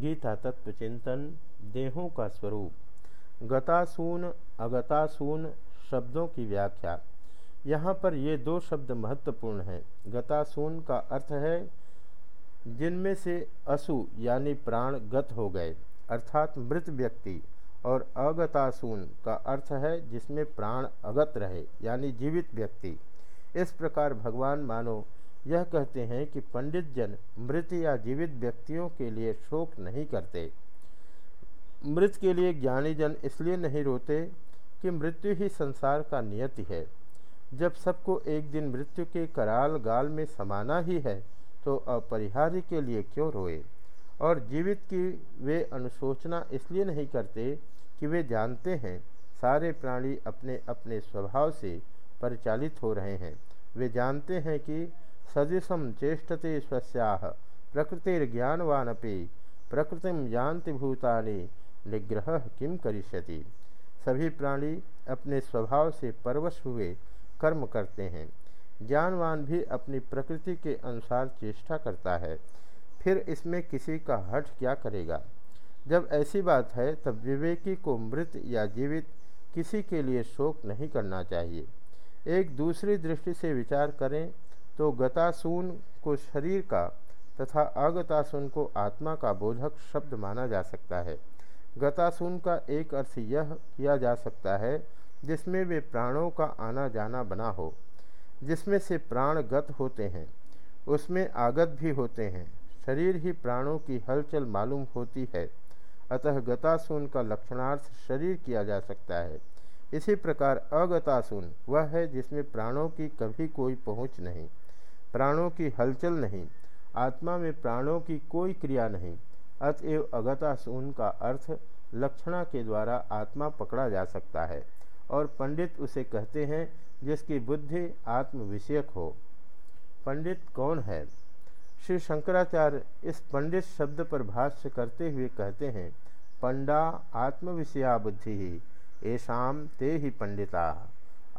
गीता तत्व चिंतन देहों का स्वरूप, गतासून अगतासून शब्दों की व्याख्या। यहाँ पर ये दो शब्द महत्वपूर्ण हैं। गतासून का अर्थ है, जिनमें से असु यानी प्राण गत हो गए, अर्थात मृत व्यक्ति, और अगतासून का अर्थ है, जिसमें प्राण अगत रहे, यानी जीवित व्यक्ति। इस प्रकार भगवान मानो यह कहते हैं कि पंडित जन मृत या जीवित व्यक्तियों के लिए शोक नहीं करते। मृत के लिए ज्ञानी जन इसलिए नहीं रोते कि मृत्यु ही संसार का नियति है। जब सबको एक दिन मृत्यु के कराल गाल में समाना ही है तो अपरिहार्य के लिए क्यों रोए? और जीवित की वे अनुशोचना इसलिए नहीं करते कि वे जानते हैं, सारे प्राणी अपने अपने स्वभाव से परिचालित हो रहे हैं। वे जानते हैं कि सदृशम चेष्टते स्वस्याह प्रकृतिर्ज्ञानवानपि, प्रकृति जानति भूतानि, निग्रह किम करिष्यति? सभी प्राणी अपने स्वभाव से परवश हुए कर्म करते हैं। ज्ञानवान भी अपनी प्रकृति के अनुसार चेष्टा करता है। फिर इसमें किसी का हठ क्या करेगा? जब ऐसी बात है, तब विवेकी को मृत या जीवित किसी के लिए शोक नहीं करना चाहिए। एक दूसरी दृष्टि से विचार करें तो गतासून को शरीर का तथा अगतासून को आत्मा का बोधक शब्द माना जा सकता है। गतासून का एक अर्थ यह किया जा सकता है, जिसमें वे प्राणों का आना जाना बना हो, जिसमें से प्राण गत होते हैं, उसमें आगत भी होते हैं, शरीर ही प्राणों की हलचल मालूम होती है। अतः गतासून का लक्षणार्थ शरीर किया जा सकता है। इसी प्रकार अगतासून वह है जिसमें प्राणों की कभी कोई पहुँच नहीं। प्राणों की हलचल नहीं, आत्मा में प्राणों की कोई क्रिया नहीं, अतएव अगतासून का अर्थ लक्षणा के द्वारा आत्मा पकड़ा जा सकता है, और पंडित उसे कहते हैं, जिसकी बुद्धि आत्मविषयक हो। पंडित कौन है? श्री शंकराचार्य इस पंडित शब्द पर भाष्य करते हुए कहते हैं, पंडा आत्मविषया बुद्धि ही ऐसाम ते ही पंडिता।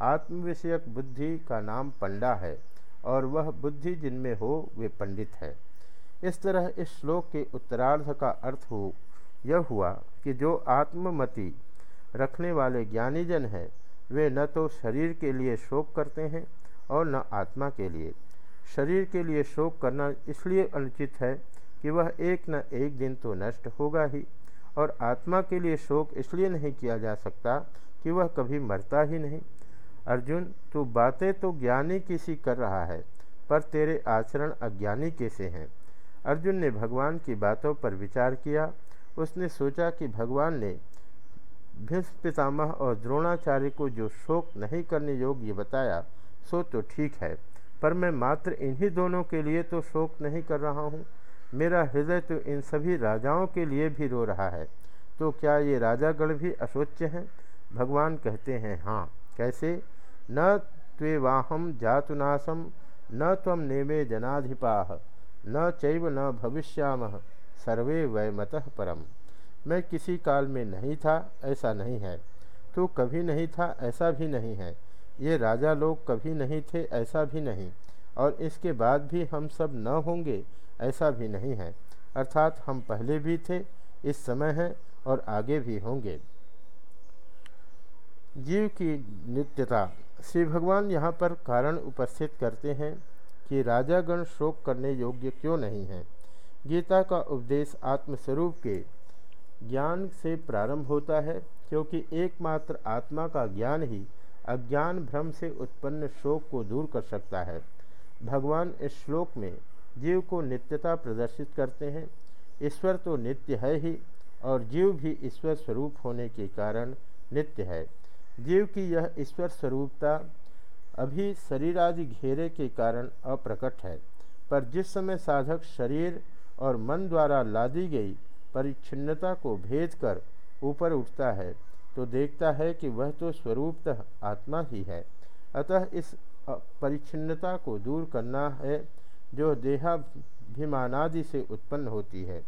आत्मविषयक बुद्धि का नाम पंडा है। और वह बुद्धि जिनमें हो, वे पंडित है। इस तरह इस श्लोक के उत्तरार्ध का अर्थ हो, यह हुआ कि जो आत्ममति रखने वाले ज्ञानी जन हैं, वे न तो शरीर के लिए शोक करते हैं और न आत्मा के लिए। शरीर के लिए शोक करना इसलिए अनुचित है कि वह एक न एक दिन तो नष्ट होगा ही, और आत्मा के लिए शोक इसलिए नहीं किया जा सकता कि वह कभी मरता ही नहीं। अर्जुन, तू बातें तो ज्ञानी किसी कर रहा है, पर तेरे आचरण अज्ञानी कैसे हैं? अर्जुन ने भगवान की बातों पर विचार किया। उसने सोचा कि भगवान ने भीष्म पितामह और द्रोणाचार्य को जो शोक नहीं करने योग्य बताया, सो तो ठीक है, पर मैं मात्र इन्हीं दोनों के लिए तो शोक नहीं कर रहा हूँ। मेरा हृदय तो इन सभी राजाओं के लिए भी रो रहा है तो क्या ये राजागण भी अशोच्य हैं? भगवान कहते हैं हाँ। कैसे? न त्वेवाहम जातुनाशम न तम नेमे जनाधिपा, न चैव न भविष्याम, सर्वे वैमतः परम। मैं किसी काल में नहीं था, ऐसा नहीं है। तू कभी नहीं था, ऐसा भी नहीं है। ये राजा लोग कभी नहीं थे, ऐसा भी नहीं। और इसके बाद भी हम सब न होंगे, ऐसा भी नहीं है। अर्थात हम पहले भी थे, इस समय हैं और आगे भी होंगे। जीव की नित्यता श्री भगवान यहाँ पर कारण उपस्थित करते हैं कि राजागण शोक करने योग्य क्यों नहीं है। गीता का उपदेश आत्मस्वरूप के ज्ञान से प्रारंभ होता है, क्योंकि एकमात्र आत्मा का ज्ञान ही अज्ञान भ्रम से उत्पन्न शोक को दूर कर सकता है। भगवान इस श्लोक में जीव को नित्यता प्रदर्शित करते हैं। ईश्वर तो नित्य है ही, और जीव भी ईश्वर स्वरूप होने के कारण नित्य है। जीव की यह ईश्वर स्वरूपता अभी शरीरादि घेरे के कारण अप्रकट है। पर जिस समय साधक शरीर और मन द्वारा लादी गई परिच्छिन्नता को भेद कर ऊपर उठता है तो देखता है कि वह तो स्वरूपतः आत्मा ही है। अतः इस परिच्छिन्नता को दूर करना है, जो देहाभिमानादि से उत्पन्न होती है।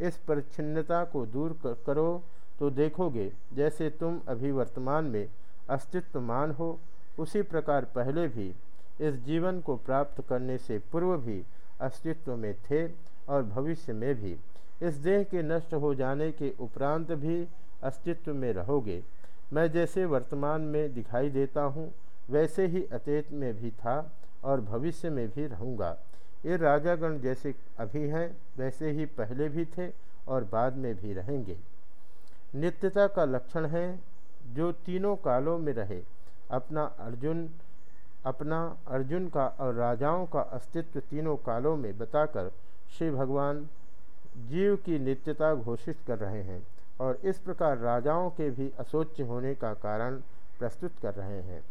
इस परिच्छिन्नता को दूर करो तो देखोगे, जैसे तुम अभी वर्तमान में अस्तित्वमान हो, उसी प्रकार पहले भी इस जीवन को प्राप्त करने से पूर्व भी अस्तित्व में थे और भविष्य में भी। इस देह के नष्ट हो जाने के उपरांत भी अस्तित्व में रहोगे। मैं जैसे वर्तमान में दिखाई देता हूँ, वैसे ही अतीत में भी था और भविष्य में भी रहूँगा। ये राजागण जैसे अभी हैं, वैसे ही पहले भी थे और बाद में भी रहेंगे। नित्यता का लक्षण है, जो तीनों कालों में रहे। अपना अर्जुन अपना अर्जुन का और राजाओं का अस्तित्व तीनों कालों में बताकर श्री भगवान जीव की नित्यता घोषित कर रहे हैं और इस प्रकार राजाओं के भी असोच्य होने का कारण प्रस्तुत कर रहे हैं।